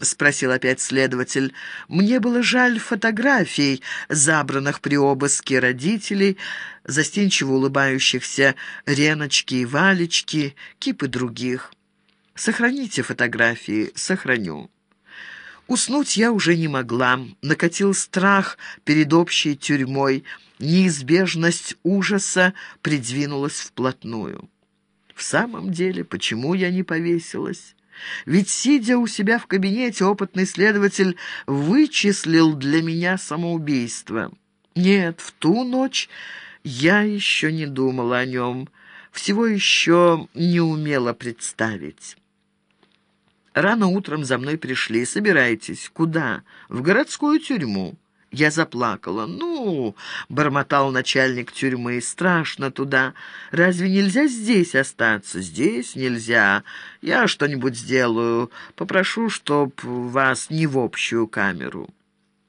— спросил опять следователь. «Мне было жаль фотографий, забранных при обыске родителей, застенчиво улыбающихся Реночки и Валечки, кипы других. Сохраните фотографии, сохраню». Уснуть я уже не могла. Накатил страх перед общей тюрьмой. Неизбежность ужаса придвинулась вплотную. В самом деле, почему я не повесилась? Ведь, сидя у себя в кабинете, опытный следователь вычислил для меня самоубийство. Нет, в ту ночь я еще не думала о нем, всего еще не умела представить. Рано утром за мной пришли. «Собирайтесь. Куда?» «В городскую тюрьму». Я заплакала. «Ну...» — бормотал начальник тюрьмы. «Страшно туда. Разве нельзя здесь остаться?» «Здесь нельзя. Я что-нибудь сделаю. Попрошу, чтоб вас не в общую камеру».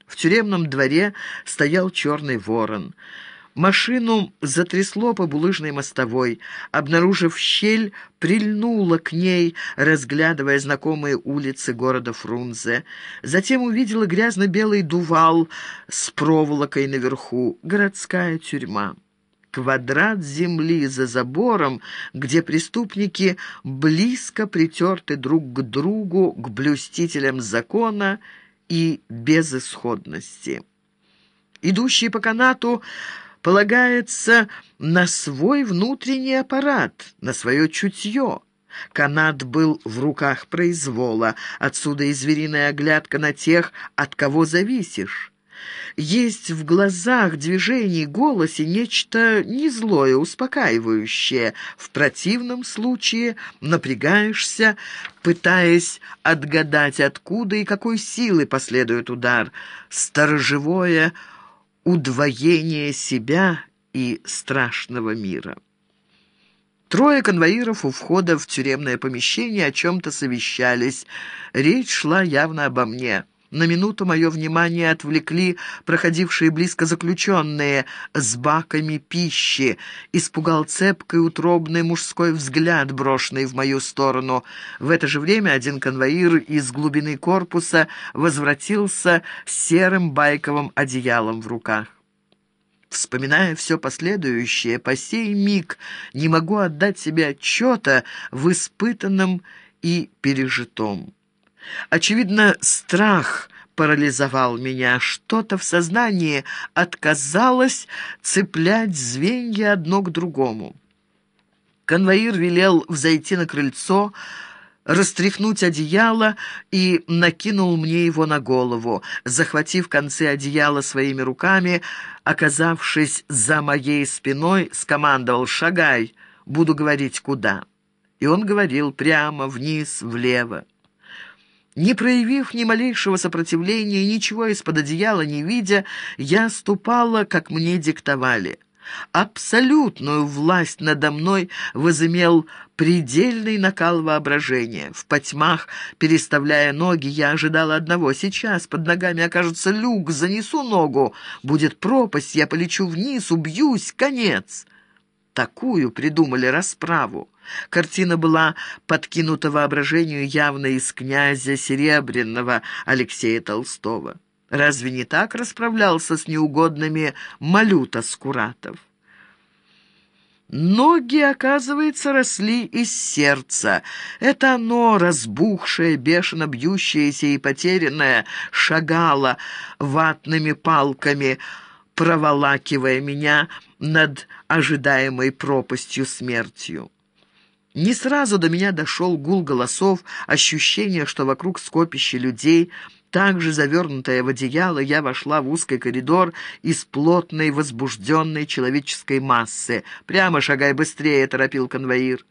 В тюремном дворе стоял черный ворон. Машину затрясло по булыжной мостовой. Обнаружив щель, прильнула к ней, разглядывая знакомые улицы города Фрунзе. Затем увидела грязно-белый дувал с проволокой наверху. Городская тюрьма. Квадрат земли за забором, где преступники близко притерты друг к другу, к блюстителям закона и безысходности. Идущие по канату полагается на свой внутренний аппарат, на свое чутье. Канат был в руках произвола, отсюда и звериная оглядка на тех, от кого зависишь. Есть в глазах, движении, голосе нечто незлое, успокаивающее. В противном случае напрягаешься, пытаясь отгадать, откуда и какой силы последует удар. Сторожевое удвоение себя и страшного мира. Трое конвоиров у входа в тюремное помещение о чем-то совещались. Речь шла явно обо мне. На минуту мое внимание отвлекли проходившие близко заключенные с баками пищи. Испугал цепкой утробный мужской взгляд, брошенный в мою сторону. В это же время один конвоир из глубины корпуса возвратился с серым байковым одеялом в руках. Вспоминая все последующее, по сей миг не могу отдать себе отчета в испытанном и пережитом. Очевидно, страх парализовал меня. Что-то в сознании отказалось цеплять звенья одно к другому. Конвоир велел взойти на крыльцо, растряхнуть одеяло и накинул мне его на голову. Захватив концы одеяла своими руками, оказавшись за моей спиной, скомандовал «Шагай, буду говорить куда». И он говорил прямо, вниз, влево. Не проявив ни малейшего сопротивления, ничего из-под одеяла не видя, я ступала, как мне диктовали. Абсолютную власть надо мной возымел предельный накал воображения. В потьмах, переставляя ноги, я ожидала одного. Сейчас под ногами окажется люк, занесу ногу. Будет пропасть, я полечу вниз, убьюсь, конец. Такую придумали расправу. Картина была подкинута воображению явно из князя Серебряного Алексея Толстого. Разве не так расправлялся с неугодными Малюта Скуратов? Ноги, оказывается, росли из сердца. Это оно, разбухшее, бешено бьющееся и потерянное, шагало ватными палками, проволакивая меня над ожидаемой пропастью смертью. Не сразу до меня дошел гул голосов, ощущение, что вокруг скопище людей. Также завернутая в одеяло, я вошла в узкий коридор из плотной, возбужденной человеческой массы. «Прямо шагай быстрее!» — торопил конвоир.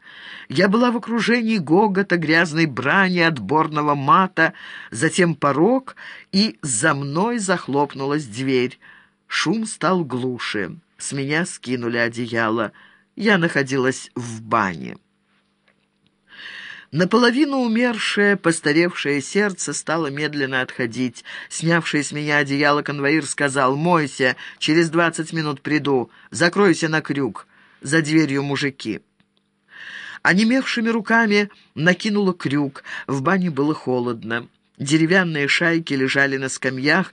Я была в окружении гогота, грязной брани, отборного мата, затем порог, и за мной захлопнулась дверь. Шум стал глуше. С меня скинули одеяло. Я находилась в бане. Наполовину умершее, постаревшее сердце стало медленно отходить. Снявший с меня одеяло конвоир сказал «Мойся, через двадцать минут приду, закройся на крюк, за дверью мужики». Онемевшими руками накинула крюк, в бане было холодно. Деревянные шайки лежали на скамьях,